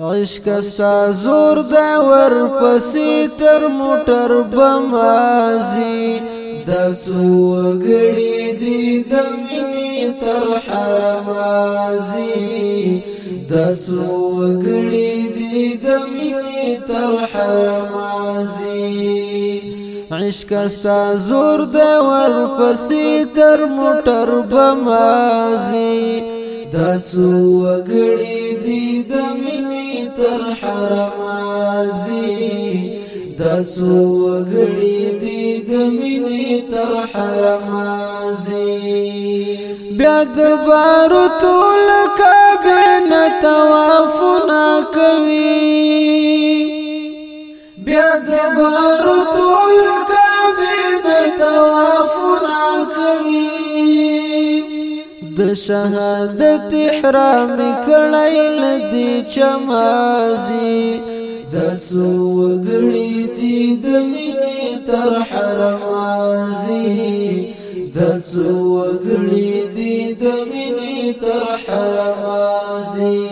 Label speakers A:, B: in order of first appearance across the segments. A: عشق استا زور دا ور پسې تر موټر بمازي د سوګړې دي د مینې تر حرمازي د سوګړې دي د مینې تر حرمازي عشق استا زور دا ور پسې تر موټر بمازي د سوګړې تاسو وګړي دي د مینې تر حرمازي بیا د بارو تول کعبه نه طواف نه کوي بیا د بارو تول کعبه نه طواف نه کوي د شهادت احرام کړای لدی چمازي د څو وګړي تر حرمازي د سوګړي دي د مني تر حرمازي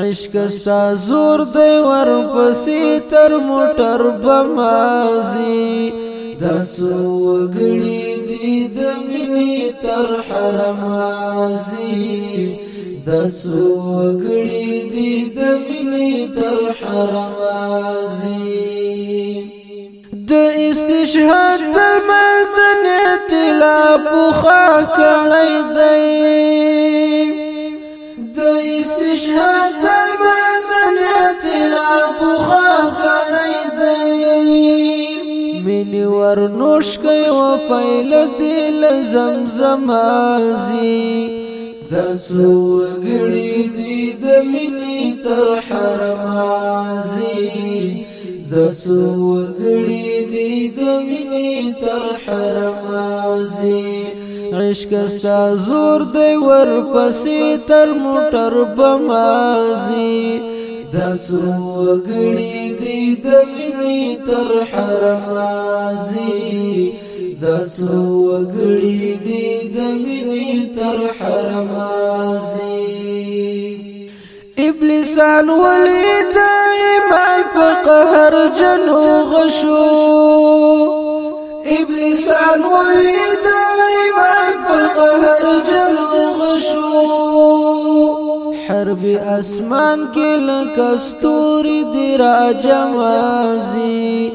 A: عشق ستا زور دی ور پسې تر موټر بمازي د سوګړي دي د مني تر حرمازي د سوګړي دي د مني تر حرمازي د استشهاد تر منځن تلا پوخا کړی دی د استشهاد تر منځن تلا پوخا کړی دی مين ور نوش کيو پهل دل زمزم ازي د سوګړي دي د مين تر حرم ازي د سوګړي تر حرمازي عشق استا زور دی ور پسې تر موټر بمازي د سرو وګړي دی د مینې تر حرمازي د سرو وګړي دی د مینې تر حرمازي ابلیسان ولې دایمه په قهر جنو غشو إبليس ولید ایمان پر قهر جلوغ شو حرب اسمان کې لکه ستوري دی را جمازي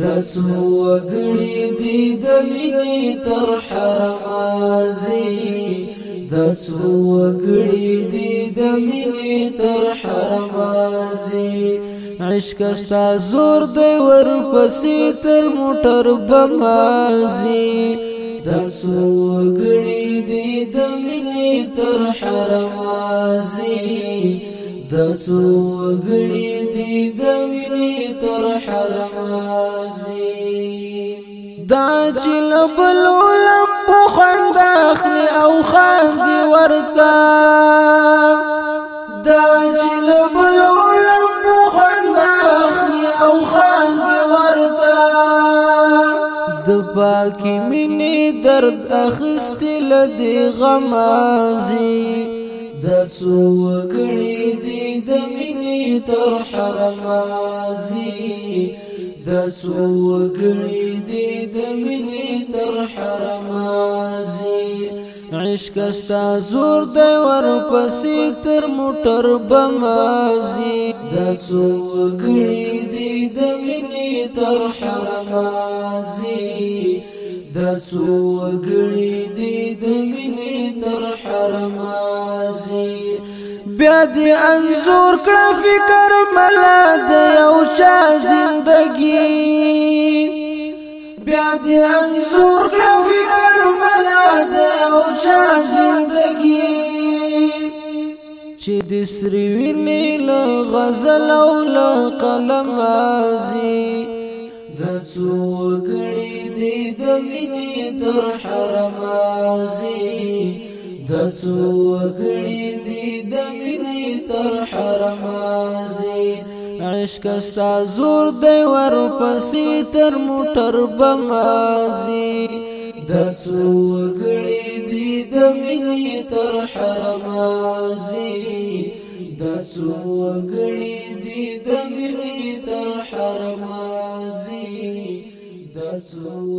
A: د څو وګړي دی د مینې تر حرمازي د څو وګړي دی تر حرمازي مشکستا زور دی ور پسې تر موټر بمازي د سوګړي دی د مینې تر حرمازي د سوګړي دی د مینې تر حرمازي دا چې لبلول په خند اخلي او د پاکي مینې درد اخستې لدی غمازي د څو وګړي دي د مینې تر حرمازي د څو وګړي دي د مینې تر حرمازي عشق استا زور دی ور پسې تر موټر بمازي د څو وګړي دي تر حرمازي د سوګړي دی د مینې تر حرمازي بیا دې انزور کړه فکر ملا د یو شا زندگی بیا دې انزور کړه فکر ملا د یو شا زندگی چې د سری ویني له غزل او له قلم ازي مینې تر حرمازي د څوګړي دي د مینې تر حرمازي عشق ستا زور دی ور پسې تر موټر بمازي د څوګړي دي د مینې تر حرمازي د څوګړي دي د مینې تر حرمازي slow